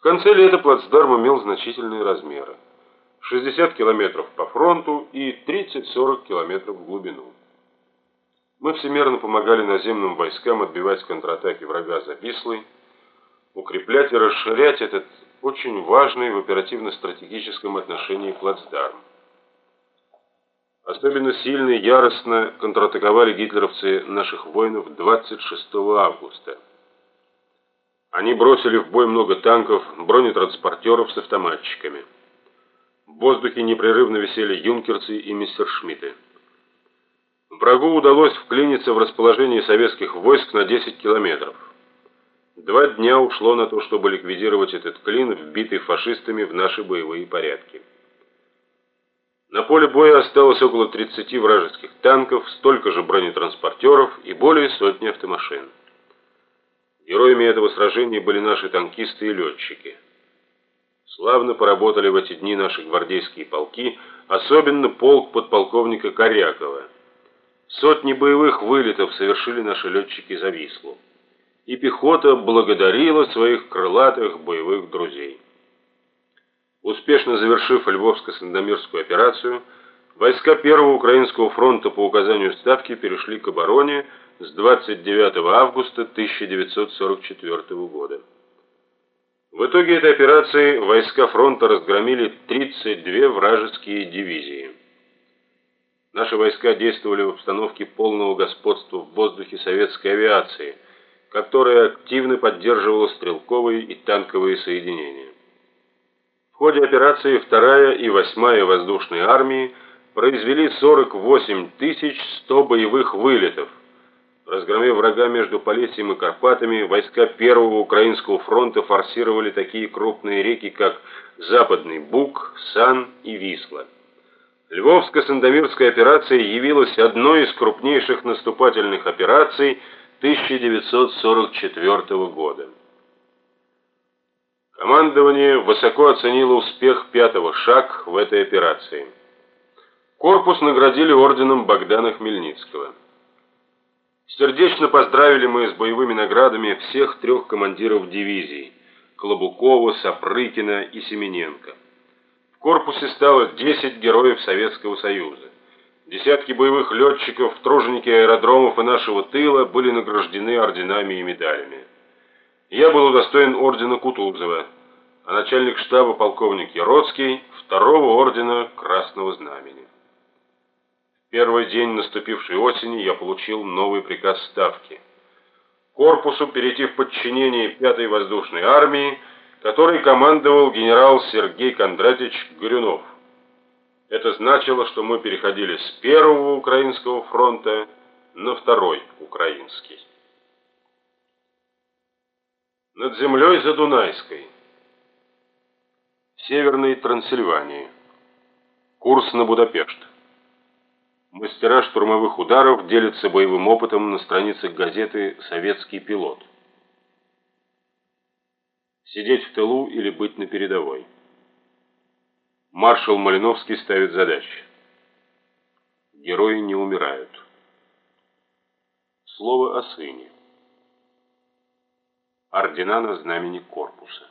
В конце лета плацдарм имел значительные размеры. 60 километров по фронту и 30-40 километров в глубину. Мы всемерно помогали наземным войскам отбивать контратаки врага за Вислой, укреплять и расширять этот очень важный в оперативно-стратегическом отношении плацдарм. Особенно сильно и яростно контратаковали гитлеровцы наших воинов 26 августа. Они бросили в бой много танков, бронетранспортеров с автоматчиками. В воздухе непрерывно висели юнкерцы и мессершмитты. Врагу удалось вклиниться в расположение советских войск на 10 километров. Два дня ушло на то, чтобы ликвидировать этот клин, вбитый фашистами в наши боевые порядки. На поле боя осталось около 30 вражеских танков, столько же бронетранспортеров и более сотни автомашин. Героями этого сражения были наши танкисты и летчики. Славно поработали в эти дни наши гвардейские полки, особенно полк подполковника Корякова. Сотни боевых вылетов совершили наши летчики за Вислу. И пехота благодарила своих крылатых боевых друзей. Успешно завершив Львовско-Сандомирскую операцию, войска Первого Украинского фронта по указанию Ставки перешли к обороне с 29 августа 1944 года. В итоге этой операции войска фронта разгромили 32 вражеские дивизии. Наши войска действовали в обстановке полного господства в воздухе советской авиации, которая активно поддерживала стрелковые и танковые соединения. В ходе операции 2 и 8 воздушные армии произвели 48 100 боевых вылетов. Разгромив врага между Полесьем и Карпатами, войска Первого Украинского фронта форсировали такие крупные реки, как Западный Буг, Сан и Висла. Львовско-Сандомирская операция явилась одной из крупнейших наступательных операций 1944 года. Командование высоко оценило успех пятого шаг в этой операции. Корпус наградили орденом Богдана Хмельницкого. Сердечно поздравили мы с боевыми наградами всех трех командиров дивизий: Клобукова, Сапрыкина и Семененко корпусе стало 10 героев Советского Союза. Десятки боевых летчиков, труженики аэродромов и нашего тыла были награждены орденами и медалями. Я был удостоен ордена Кутузова, а начальник штаба полковник Яроцкий второго ордена Красного Знамени. Первый день наступившей осени я получил новый приказ ставки. Корпусу перейти в подчинение 5-й воздушной армии который командовал генерал Сергей Кондратьевич Горюнов. Это значило, что мы переходили с первого украинского фронта на второй украинский. Над землей за Дунайской. Северной Трансильвании. Курс на Будапешт. Мастера штурмовых ударов делятся боевым опытом на страницах газеты «Советский пилот». Сидеть в тылу или быть на передовой. Маршал Малиновский ставит задачи. Герои не умирают. Слово о сыне. Ордена на знамени корпуса.